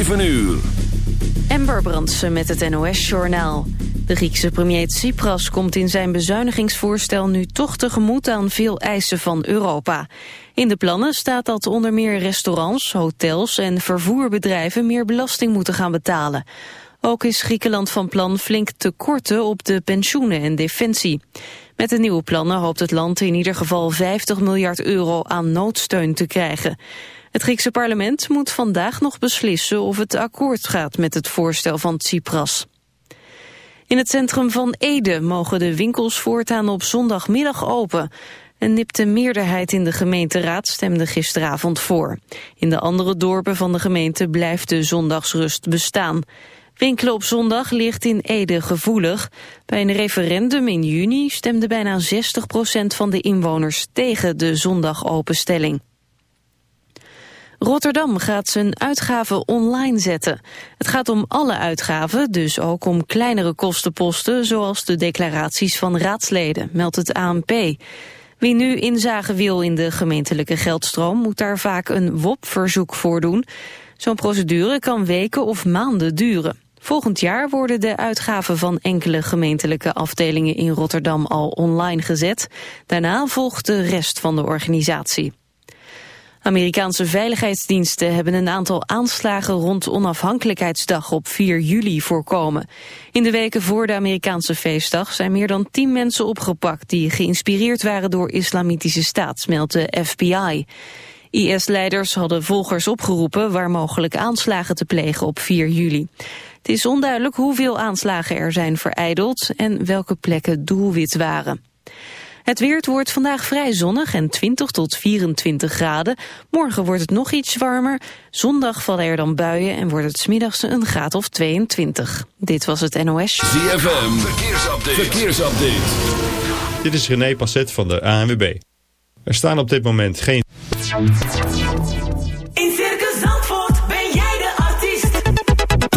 7 uur. Ember Brandsen met het NOS-journaal. De Griekse premier Tsipras komt in zijn bezuinigingsvoorstel nu toch tegemoet aan veel eisen van Europa. In de plannen staat dat onder meer restaurants, hotels en vervoerbedrijven meer belasting moeten gaan betalen. Ook is Griekenland van plan flink te korten op de pensioenen en defensie. Met de nieuwe plannen hoopt het land in ieder geval 50 miljard euro aan noodsteun te krijgen. Het Griekse parlement moet vandaag nog beslissen of het akkoord gaat met het voorstel van Tsipras. In het centrum van Ede mogen de winkels voortaan op zondagmiddag open. Een nipte meerderheid in de gemeenteraad stemde gisteravond voor. In de andere dorpen van de gemeente blijft de zondagsrust bestaan. Winkelen op zondag ligt in Ede gevoelig. Bij een referendum in juni stemde bijna 60% van de inwoners tegen de zondagopenstelling. Rotterdam gaat zijn uitgaven online zetten. Het gaat om alle uitgaven, dus ook om kleinere kostenposten... zoals de declaraties van raadsleden, meldt het ANP. Wie nu inzage wil in de gemeentelijke geldstroom... moet daar vaak een WOP-verzoek voor doen. Zo'n procedure kan weken of maanden duren. Volgend jaar worden de uitgaven van enkele gemeentelijke afdelingen in Rotterdam al online gezet. Daarna volgt de rest van de organisatie. Amerikaanse veiligheidsdiensten hebben een aantal aanslagen rond onafhankelijkheidsdag op 4 juli voorkomen. In de weken voor de Amerikaanse feestdag zijn meer dan 10 mensen opgepakt die geïnspireerd waren door islamitische staat, meldt de FBI. IS-leiders hadden volgers opgeroepen waar mogelijk aanslagen te plegen op 4 juli. Het is onduidelijk hoeveel aanslagen er zijn vereideld en welke plekken doelwit waren. Het weer wordt vandaag vrij zonnig en 20 tot 24 graden. Morgen wordt het nog iets warmer. Zondag vallen er dan buien en wordt het smiddags een graad of 22. Dit was het NOS. ZFM, verkeersupdate. verkeersupdate. Dit is René Passet van de ANWB. Er staan op dit moment geen...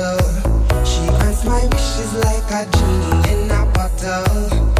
She grants my wishes like a genie in a bottle.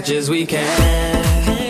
Much as we can.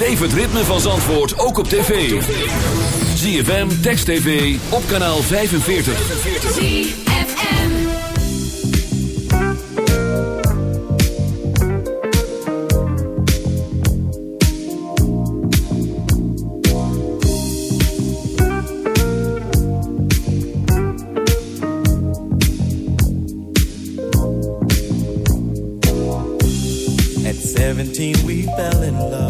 Beleef het ritme van Zandvoort ook op tv. ZFM, Text TV, op kanaal 45. At 17, we fell in love.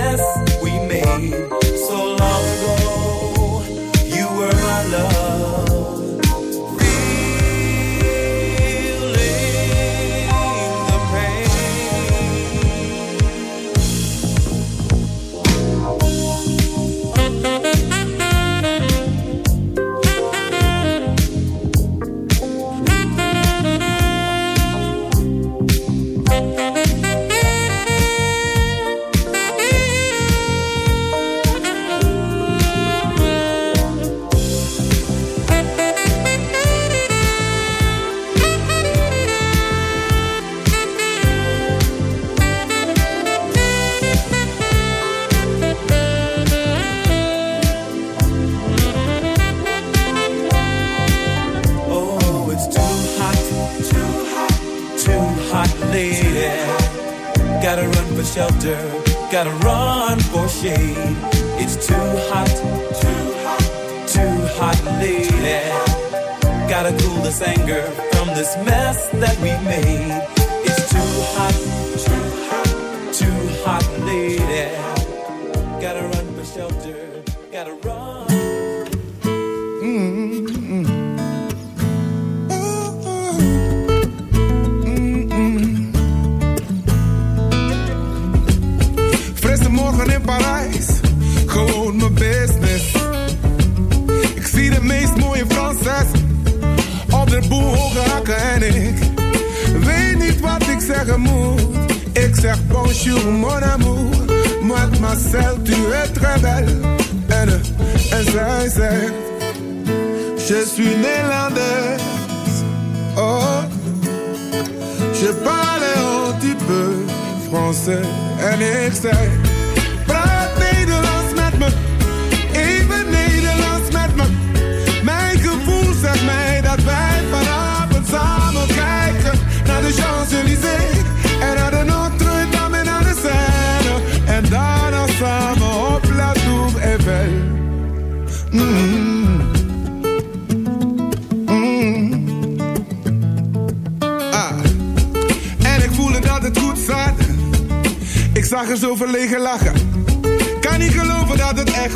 mess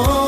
Oh.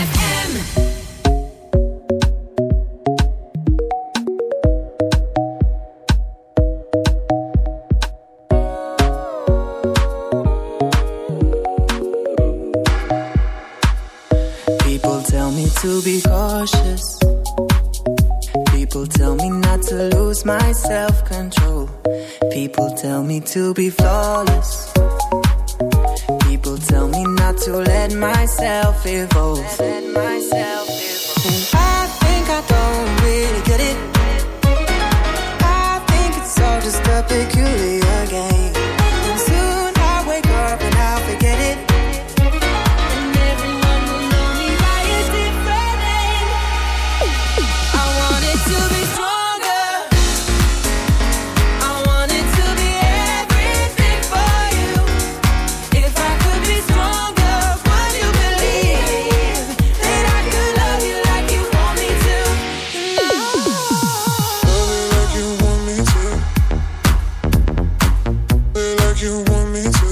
you want me to.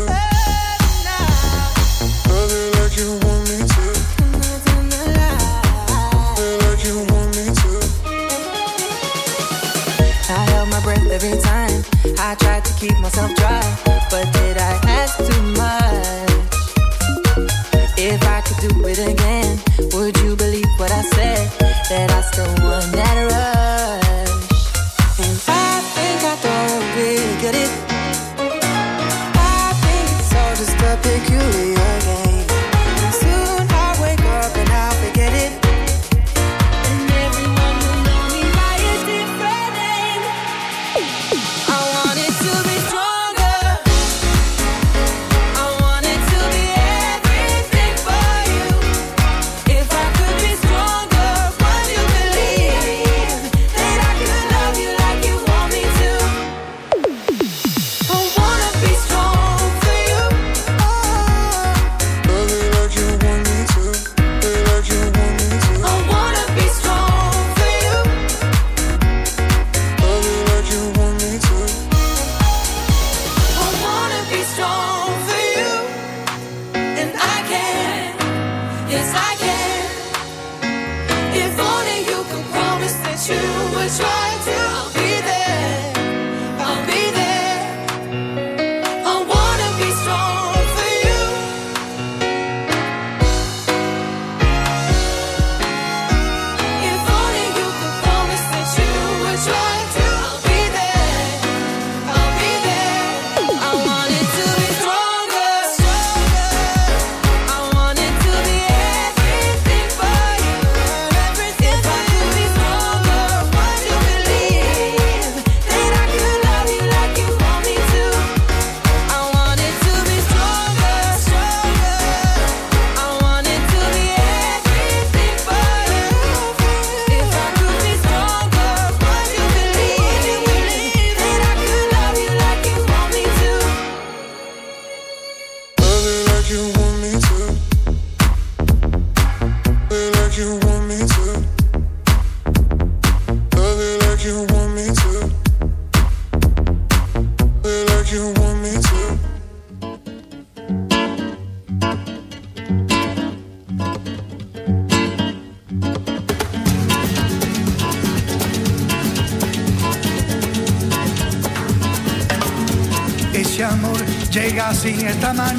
esta mañana.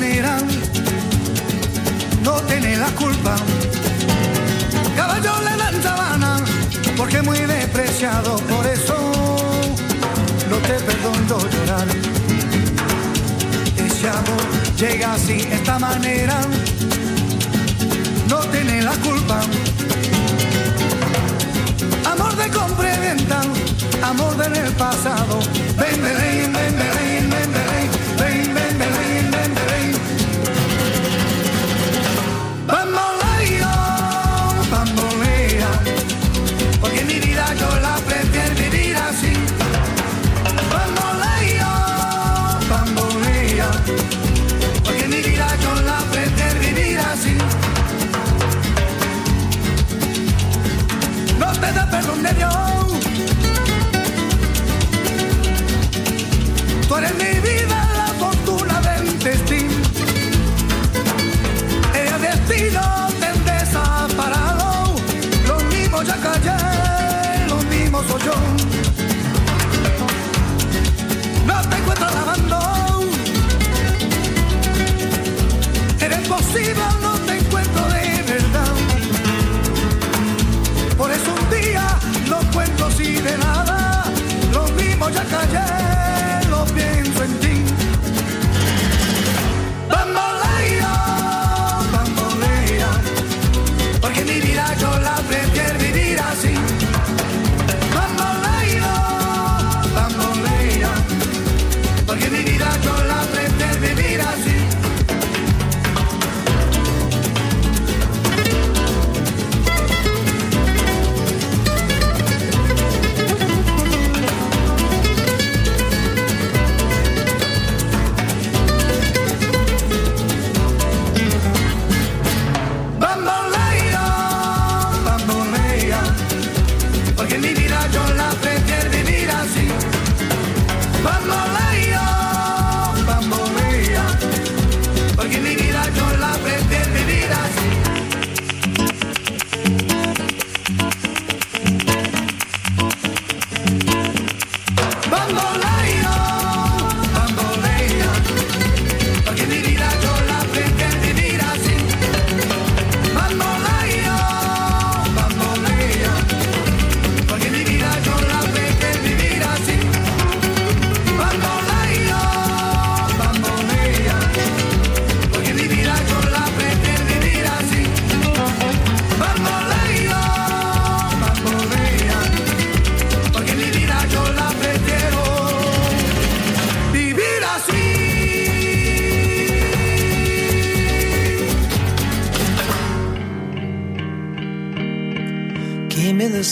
Tú eres mi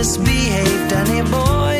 misbehaved, honey boy.